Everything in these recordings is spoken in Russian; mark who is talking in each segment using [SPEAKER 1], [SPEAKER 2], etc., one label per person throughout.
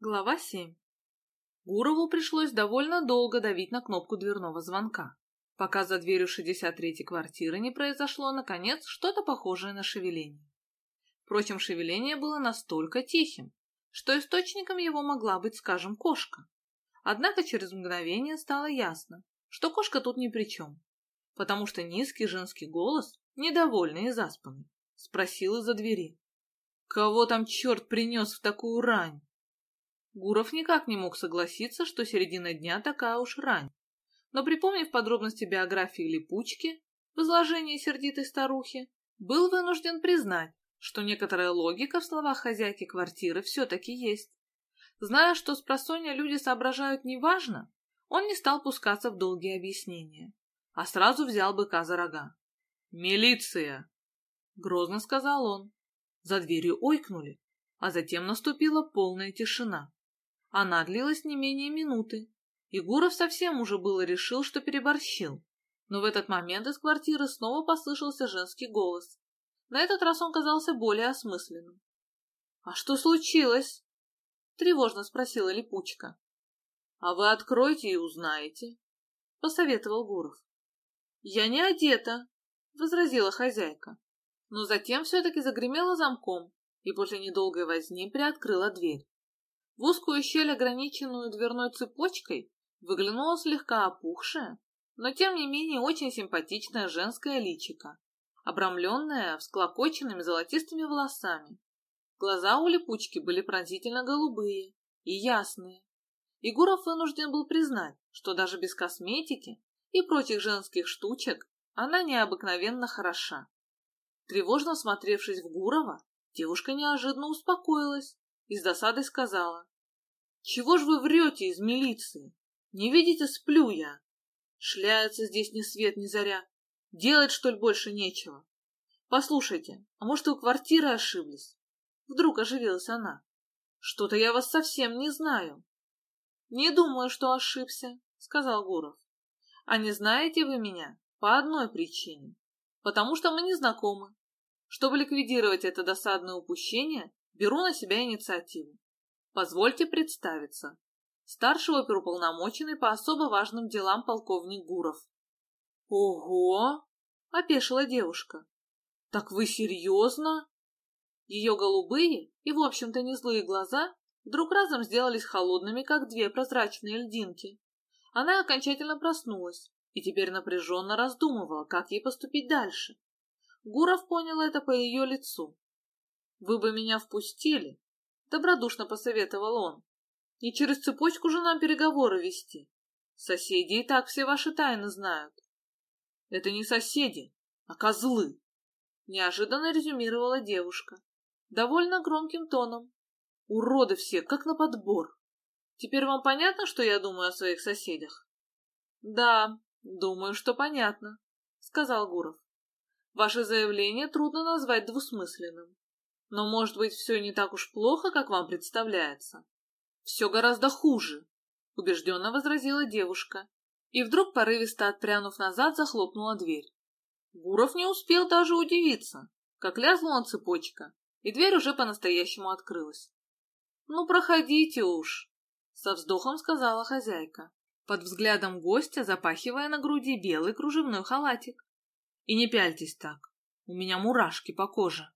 [SPEAKER 1] Глава 7. Гурову пришлось довольно долго давить на кнопку дверного звонка, пока за дверью 63-й квартиры не произошло, наконец, что-то похожее на шевеление. Впрочем, шевеление было настолько тихим, что источником его могла быть, скажем, кошка. Однако через мгновение стало ясно, что кошка тут ни при чем, потому что низкий женский голос, недовольный и заспанный, спросил из-за двери. «Кого там черт принес в такую рань?» Гуров никак не мог согласиться, что середина дня такая уж рань. Но, припомнив подробности биографии Липучки в сердитой старухи, был вынужден признать, что некоторая логика в словах хозяйки квартиры все-таки есть. Зная, что с просонья люди соображают неважно, он не стал пускаться в долгие объяснения, а сразу взял быка за рога. «Милиция!» — грозно сказал он. За дверью ойкнули, а затем наступила полная тишина. Она длилась не менее минуты. и Гуров совсем уже было решил, что переборщил. Но в этот момент из квартиры снова послышался женский голос. На этот раз он казался более осмысленным. «А что случилось?» — тревожно спросила Липучка. «А вы откройте и узнаете», — посоветовал Гуров. «Я не одета», — возразила хозяйка. Но затем все-таки загремела замком и после недолгой возни приоткрыла дверь. В узкую щель, ограниченную дверной цепочкой, выглянуло слегка опухшее, но тем не менее очень симпатичное женское личико, обрамленное всклокоченными золотистыми волосами. Глаза у липучки были пронзительно голубые и ясные. Егоров вынужден был признать, что даже без косметики и прочих женских штучек она необыкновенно хороша. Тревожно смотревшись в Гурова, девушка неожиданно успокоилась и с досадой сказала. «Чего ж вы врете из милиции? Не видите, сплю я. Шляется здесь ни свет, ни заря. Делать, что ли, больше нечего? Послушайте, а может, вы квартиры ошиблись?» Вдруг оживилась она. «Что-то я вас совсем не знаю». «Не думаю, что ошибся», — сказал Гуров. «А не знаете вы меня по одной причине. Потому что мы не знакомы. Чтобы ликвидировать это досадное упущение, Беру на себя инициативу. Позвольте представиться. Старший оперуполномоченный по особо важным делам полковник Гуров. Ого! — опешила девушка. Так вы серьезно? Ее голубые и, в общем-то, не злые глаза вдруг разом сделались холодными, как две прозрачные льдинки. Она окончательно проснулась и теперь напряженно раздумывала, как ей поступить дальше. Гуров понял это по ее лицу. Вы бы меня впустили, — добродушно посоветовал он. Не через цепочку же нам переговоры вести. Соседи и так все ваши тайны знают. Это не соседи, а козлы, — неожиданно резюмировала девушка. Довольно громким тоном. Уроды все, как на подбор. Теперь вам понятно, что я думаю о своих соседях? Да, думаю, что понятно, — сказал Гуров. Ваше заявление трудно назвать двусмысленным. Но, может быть, все не так уж плохо, как вам представляется? Все гораздо хуже, убежденно возразила девушка. И вдруг, порывисто отпрянув назад, захлопнула дверь. Гуров не успел даже удивиться, как лязнула цепочка, и дверь уже по-настоящему открылась. «Ну, проходите уж», — со вздохом сказала хозяйка, под взглядом гостя запахивая на груди белый кружевной халатик. «И не пяльтесь так, у меня мурашки по коже».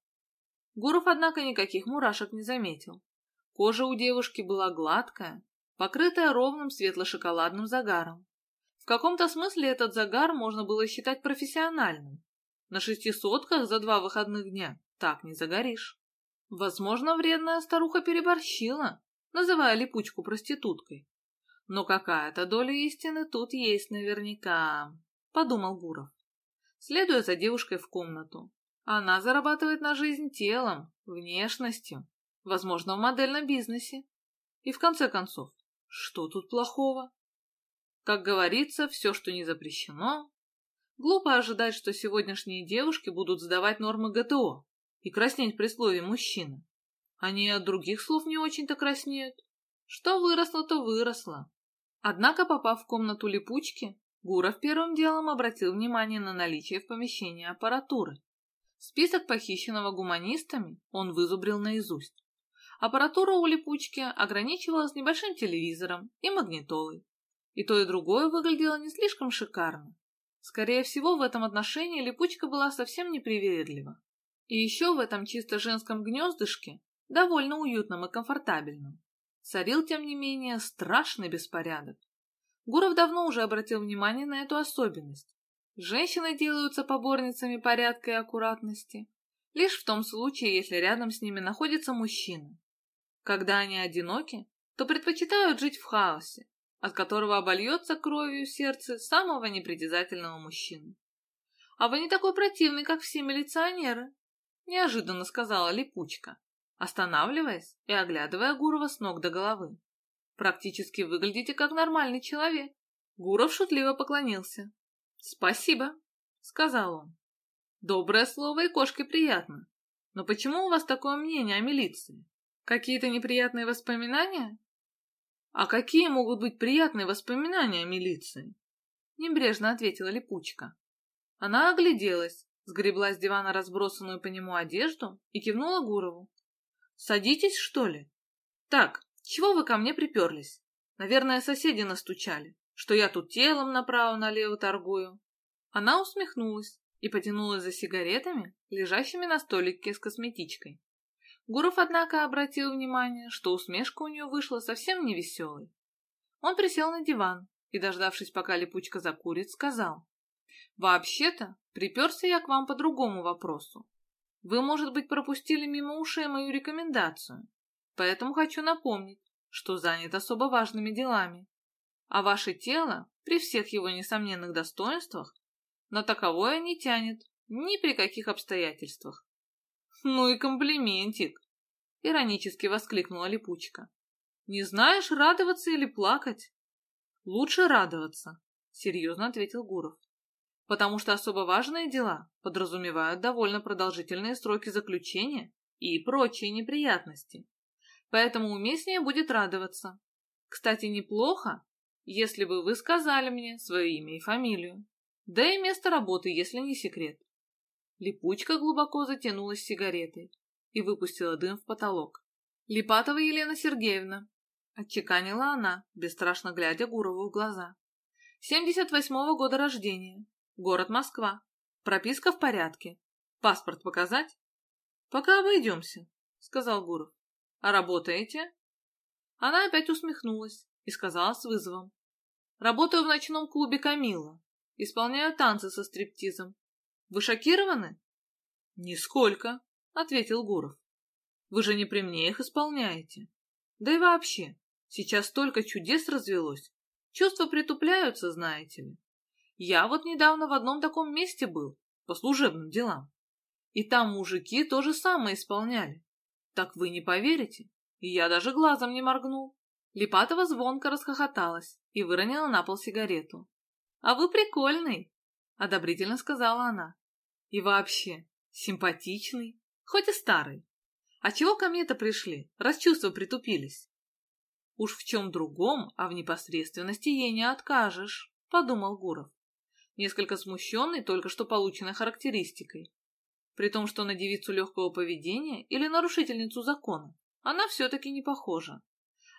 [SPEAKER 1] Гуров, однако, никаких мурашек не заметил. Кожа у девушки была гладкая, покрытая ровным светло-шоколадным загаром. В каком-то смысле этот загар можно было считать профессиональным. На шести сотках за два выходных дня так не загоришь. Возможно, вредная старуха переборщила, называя липучку проституткой. Но какая-то доля истины тут есть наверняка, — подумал Гуров. Следуя за девушкой в комнату, она зарабатывает на жизнь телом, внешностью, возможно, в модельном бизнесе. И в конце концов, что тут плохого? Как говорится, все, что не запрещено. Глупо ожидать, что сегодняшние девушки будут сдавать нормы ГТО и краснеть при слове «мужчина». Они от других слов не очень-то краснеют. Что выросло, то выросло. Однако, попав в комнату липучки, Гуров первым делом обратил внимание на наличие в помещении аппаратуры. Список похищенного гуманистами он вызубрил наизусть. Аппаратура у липучки ограничивалась небольшим телевизором и магнитолой. И то, и другое выглядело не слишком шикарно. Скорее всего, в этом отношении липучка была совсем непривередлива. И еще в этом чисто женском гнездышке, довольно уютном и комфортабельном, царил, тем не менее, страшный беспорядок. Гуров давно уже обратил внимание на эту особенность. Женщины делаются поборницами порядка и аккуратности лишь в том случае, если рядом с ними находится мужчина. Когда они одиноки, то предпочитают жить в хаосе, от которого обольется кровью сердце самого непритязательного мужчины. «А вы не такой противный, как все милиционеры», — неожиданно сказала Липучка, останавливаясь и оглядывая Гурова с ног до головы. «Практически выглядите как нормальный человек». Гуров шутливо поклонился. «Спасибо», — сказал он. «Доброе слово и кошке приятно. Но почему у вас такое мнение о милиции? Какие-то неприятные воспоминания? А какие могут быть приятные воспоминания о милиции? Небрежно ответила Липучка. Она огляделась, сгребла с дивана разбросанную по нему одежду и кивнула Гурову. «Садитесь, что ли?» «Так, чего вы ко мне приперлись? Наверное, соседи настучали, что я тут телом направо-налево торгую». Она усмехнулась и потянулась за сигаретами, лежащими на столике с косметичкой. Гуров, однако, обратил внимание, что усмешка у нее вышла совсем невеселой. Он присел на диван и, дождавшись, пока липучка закурит, сказал. «Вообще-то, приперся я к вам по другому вопросу. Вы, может быть, пропустили мимо ушей мою рекомендацию, поэтому хочу напомнить, что занят особо важными делами. А ваше тело, при всех его несомненных достоинствах, на таковое не тянет ни при каких обстоятельствах. «Ну и комплиментик!» — иронически воскликнула Липучка. «Не знаешь, радоваться или плакать?» «Лучше радоваться», — серьезно ответил Гуров. «Потому что особо важные дела подразумевают довольно продолжительные сроки заключения и прочие неприятности. Поэтому уместнее будет радоваться. Кстати, неплохо, если бы вы сказали мне свое имя и фамилию. Да и место работы, если не секрет. Липучка глубоко затянулась сигаретой и выпустила дым в потолок. «Липатова Елена Сергеевна», — отчеканила она, бесстрашно глядя Гурову в глаза. «Семьдесят восьмого года рождения. Город Москва. Прописка в порядке. Паспорт показать?» «Пока обойдемся», — сказал Гуров. «А работаете?» Она опять усмехнулась и сказала с вызовом. «Работаю в ночном клубе «Камила». Исполняю танцы со стриптизом. Вы шокированы? Нисколько, ответил Гуров. Вы же не при мне их исполняете. Да и вообще, сейчас столько чудес развелось. Чувства притупляются, знаете ли. Я вот недавно в одном таком месте был, по служебным делам. И там мужики то же самое исполняли. Так вы не поверите. И я даже глазом не моргнул. Липатова звонко расхохоталась и выронила на пол сигарету. «А вы прикольный!» — одобрительно сказала она. И вообще, симпатичный, хоть и старый. А чего ко мне-то пришли, раз чувства притупились? Уж в чем другом, а в непосредственности ей не откажешь, подумал Гуров, несколько смущенный только что полученной характеристикой. При том, что на девицу легкого поведения или нарушительницу закона она все-таки не похожа.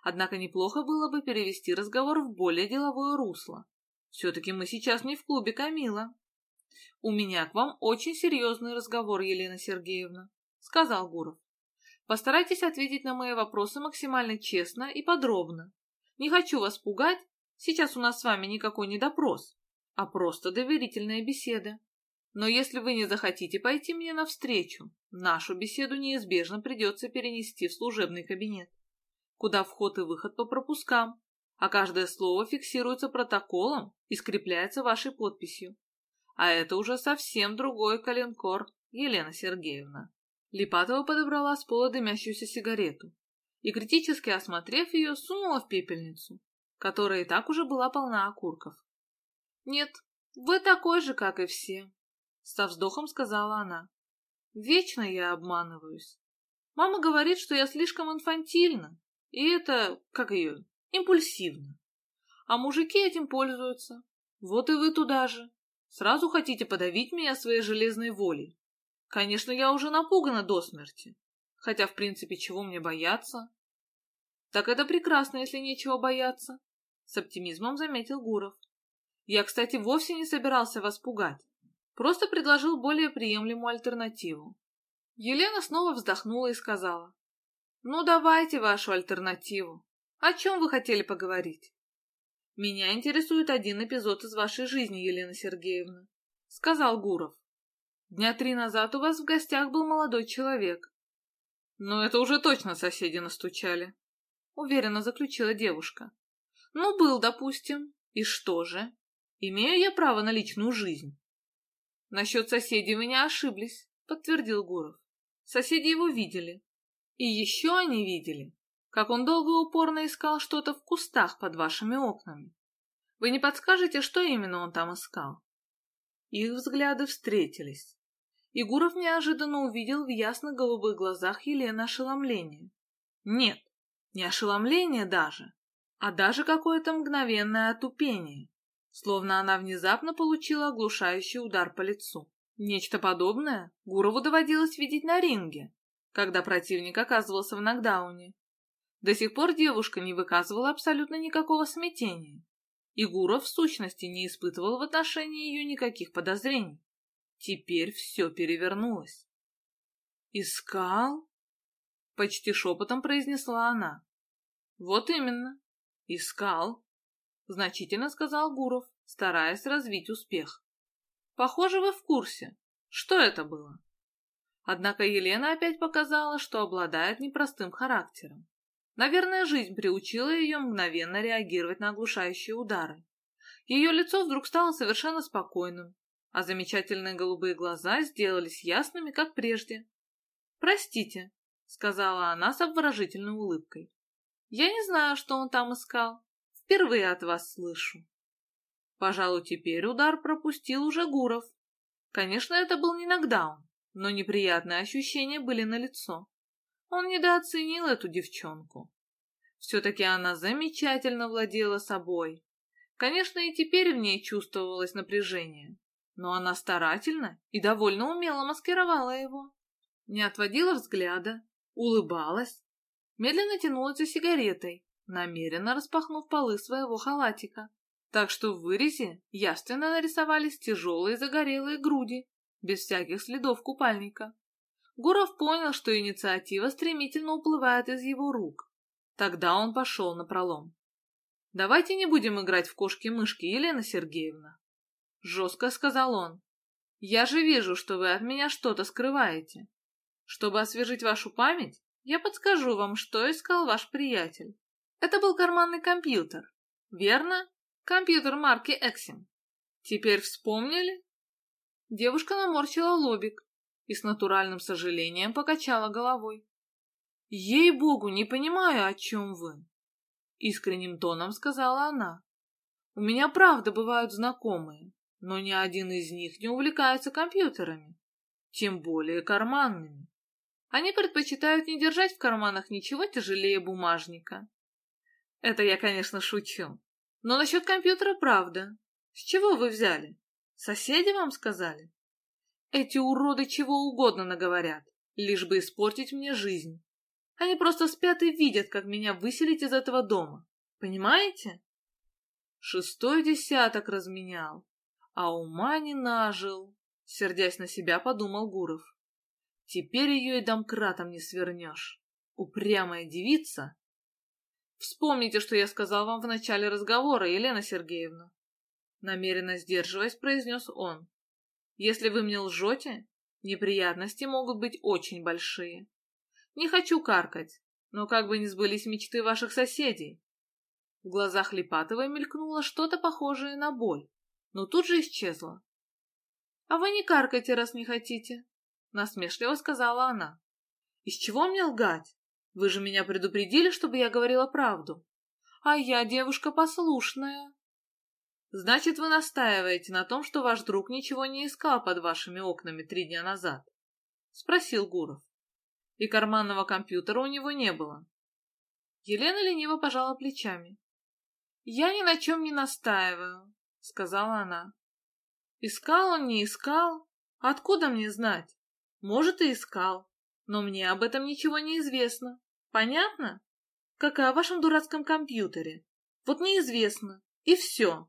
[SPEAKER 1] Однако неплохо было бы перевести разговор в более деловое русло. Все-таки мы сейчас не в клубе Камила. «У меня к вам очень серьезный разговор, Елена Сергеевна», — сказал Гуров. «Постарайтесь ответить на мои вопросы максимально честно и подробно. Не хочу вас пугать, сейчас у нас с вами никакой не допрос, а просто доверительная беседа. Но если вы не захотите пойти мне навстречу, нашу беседу неизбежно придется перенести в служебный кабинет, куда вход и выход по пропускам, а каждое слово фиксируется протоколом и скрепляется вашей подписью. А это уже совсем другой коленкор, Елена Сергеевна. Липатова подобрала с пола дымящуюся сигарету и, критически осмотрев ее, сунула в пепельницу, которая и так уже была полна окурков. «Нет, вы такой же, как и все», — со вздохом сказала она. «Вечно я обманываюсь. Мама говорит, что я слишком инфантильна, и это, как ее, импульсивно. А мужики этим пользуются. Вот и вы туда же. Сразу хотите подавить меня своей железной волей? Конечно, я уже напугана до смерти. Хотя, в принципе, чего мне бояться? Так это прекрасно, если нечего бояться, с оптимизмом заметил Гуров. Я, кстати, вовсе не собирался вас пугать. Просто предложил более приемлемую альтернативу. Елена снова вздохнула и сказала. «Ну, давайте вашу альтернативу. О чем вы хотели поговорить?» «Меня интересует один эпизод из вашей жизни, Елена Сергеевна», — сказал Гуров. «Дня три назад у вас в гостях был молодой человек». «Ну, это уже точно соседи настучали», — уверенно заключила девушка. «Ну, был, допустим. И что же? Имею я право на личную жизнь?» «Насчет соседей вы не ошиблись», — подтвердил Гуров. «Соседи его видели. И еще они видели, как он долго и упорно искал что-то в кустах под вашими окнами. Вы не подскажете, что именно он там искал?» Их взгляды встретились. И Гуров неожиданно увидел в ясно-голубых глазах Елены ошеломление. Нет, не ошеломление даже, а даже какое-то мгновенное отупение словно она внезапно получила оглушающий удар по лицу. Нечто подобное Гурову доводилось видеть на ринге, когда противник оказывался в нокдауне. До сих пор девушка не выказывала абсолютно никакого смятения, и Гуров в сущности не испытывал в отношении ее никаких подозрений. Теперь все перевернулось. «Искал?» — почти шепотом произнесла она. «Вот именно. Искал. — значительно сказал Гуров, стараясь развить успех. «Похоже, вы в курсе. Что это было?» Однако Елена опять показала, что обладает непростым характером. Наверное, жизнь приучила ее мгновенно реагировать на оглушающие удары. Ее лицо вдруг стало совершенно спокойным, а замечательные голубые глаза сделались ясными, как прежде. «Простите», — сказала она с обворожительной улыбкой. «Я не знаю, что он там искал. Впервые от вас слышу. Пожалуй, теперь удар пропустил уже Гуров. Конечно, это был не нокдаун, но неприятные ощущения были налицо. Он недооценил эту девчонку. Все-таки она замечательно владела собой. Конечно, и теперь в ней чувствовалось напряжение, но она старательно и довольно умело маскировала его. Не отводила взгляда, улыбалась, медленно тянулась за сигаретой, намеренно распахнув полы своего халатика, так что в вырезе явственно нарисовались тяжелые загорелые груди, без всяких следов купальника. Гуров понял, что инициатива стремительно уплывает из его рук. Тогда он пошел на пролом. «Давайте не будем играть в кошки-мышки, Елена Сергеевна», — жестко сказал он. «Я же вижу, что вы от меня что-то скрываете. Чтобы освежить вашу память, я подскажу вам, что искал ваш приятель. Это был карманный компьютер. Верно? Компьютер марки Эксим. Теперь вспомнили? Девушка наморщила лобик и с натуральным сожалением покачала головой. «Ей-богу, не понимаю, о чем вы!» Искренним тоном сказала она. «У меня правда бывают знакомые, но ни один из них не увлекается компьютерами, тем более карманными. Они предпочитают не держать в карманах ничего тяжелее бумажника. Это я, конечно, шучу. Но насчет компьютера правда. С чего вы взяли? Соседи вам сказали? Эти уроды чего угодно наговорят, лишь бы испортить мне жизнь. Они просто спят и видят, как меня выселить из этого дома. Понимаете? Шестой десяток разменял, а ума не нажил, сердясь на себя, подумал Гуров. Теперь ее и домкратом не свернешь. Упрямая девица Вспомните, что я сказал вам в начале разговора, Елена Сергеевна. Намеренно сдерживаясь, произнес он. Если вы мне лжете, неприятности могут быть очень большие. Не хочу каркать, но как бы не сбылись мечты ваших соседей. В глазах Липатовой мелькнуло что-то похожее на боль, но тут же исчезло. — А вы не каркайте, раз не хотите, — насмешливо сказала она. — Из чего мне лгать? Вы же меня предупредили, чтобы я говорила правду. А я девушка послушная. Значит, вы настаиваете на том, что ваш друг ничего не искал под вашими окнами три дня назад? Спросил Гуров. И карманного компьютера у него не было. Елена лениво пожала плечами. «Я ни на чем не настаиваю», — сказала она. «Искал он, не искал? Откуда мне знать? Может, и искал. Но мне об этом ничего не известно. Понятно? Как и о вашем дурацком компьютере. Вот неизвестно. И все.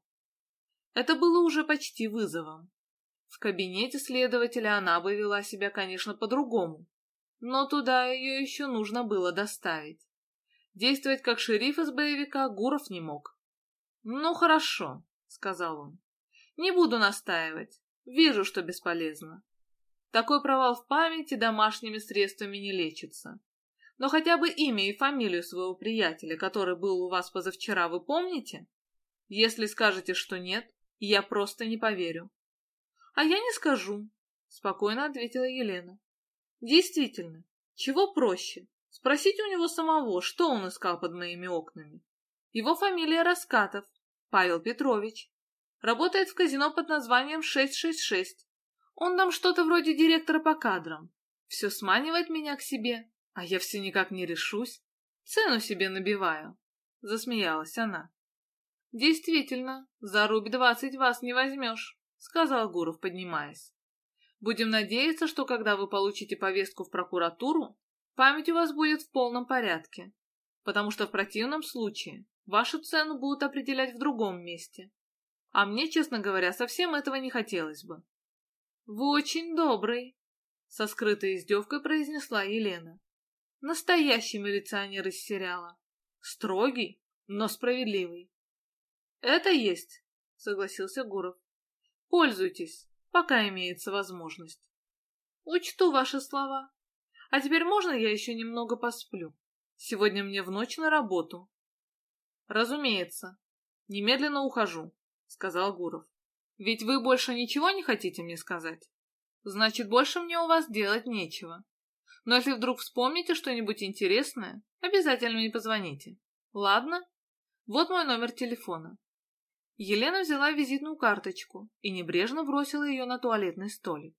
[SPEAKER 1] Это было уже почти вызовом. В кабинете следователя она бы вела себя, конечно, по-другому. Но туда ее еще нужно было доставить. Действовать как шериф из боевика Гуров не мог. «Ну, хорошо», — сказал он. «Не буду настаивать. Вижу, что бесполезно. Такой провал в памяти домашними средствами не лечится. Но хотя бы имя и фамилию своего приятеля, который был у вас позавчера, вы помните? Если скажете, что нет, я просто не поверю. — А я не скажу, — спокойно ответила Елена. — Действительно, чего проще? Спросите у него самого, что он искал под моими окнами. Его фамилия Раскатов, Павел Петрович. Работает в казино под названием 666. Он там что-то вроде директора по кадрам. Все сманивает меня к себе, а я все никак не решусь. Цену себе набиваю. Засмеялась она. Действительно, за рубь двадцать вас не возьмешь, сказал Гуров, поднимаясь. Будем надеяться, что когда вы получите повестку в прокуратуру, память у вас будет в полном порядке, потому что в противном случае вашу цену будут определять в другом месте. А мне, честно говоря, совсем этого не хотелось бы. Вы очень добрый, со скрытой издевкой произнесла Елена. Настоящий милиционер из сериала. Строгий, но справедливый. Это есть, согласился Гуров. Пользуйтесь, пока имеется возможность. Учту ваши слова. А теперь можно я еще немного посплю? Сегодня мне в ночь на работу. Разумеется. Немедленно ухожу, сказал Гуров. Ведь вы больше ничего не хотите мне сказать? Значит, больше мне у вас делать нечего. Но если вдруг вспомните что-нибудь интересное, обязательно мне позвоните. Ладно? Вот мой номер телефона. Елена взяла визитную карточку и небрежно бросила ее на туалетный столик.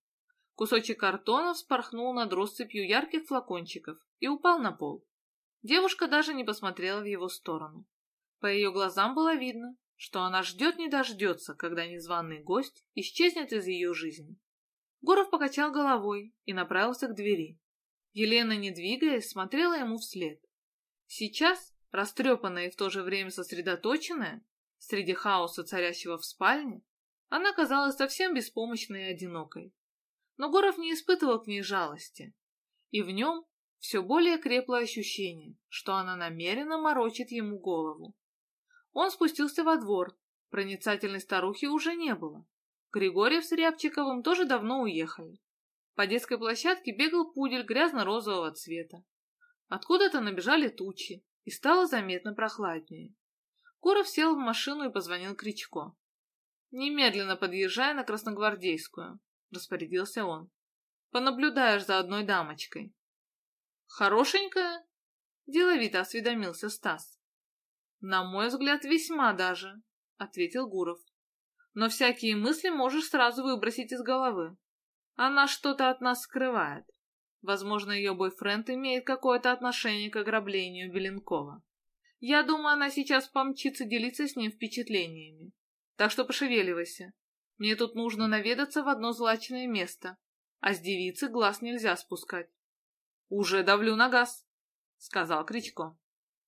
[SPEAKER 1] Кусочек картона вспорхнул над россыпью ярких флакончиков и упал на пол. Девушка даже не посмотрела в его сторону. По ее глазам было видно, что она ждет не дождется, когда незваный гость исчезнет из ее жизни. Гуров покачал головой и направился к двери. Елена, не двигаясь, смотрела ему вслед. Сейчас, растрепанная и в то же время сосредоточенная, среди хаоса, царящего в спальне, она казалась совсем беспомощной и одинокой. Но Гуров не испытывал к ней жалости, и в нем все более крепло ощущение, что она намеренно морочит ему голову. Он спустился во двор, проницательной старухи уже не было. Григорьев с Рябчиковым тоже давно уехали. По детской площадке бегал пудель грязно-розового цвета. Откуда-то набежали тучи, и стало заметно прохладнее. Гуров сел в машину и позвонил Кричко. «Немедленно подъезжай на Красногвардейскую», — распорядился он. «Понаблюдаешь за одной дамочкой». «Хорошенькая?» — деловито осведомился Стас. «На мой взгляд, весьма даже», — ответил Гуров. «Но всякие мысли можешь сразу выбросить из головы. Она что-то от нас скрывает. Возможно, ее бойфренд имеет какое-то отношение к ограблению Беленкова. Я думаю, она сейчас помчится делиться с ним впечатлениями. Так что пошевеливайся. Мне тут нужно наведаться в одно злачное место, а с девицы глаз нельзя спускать. — Уже давлю на газ, — сказал Кричко.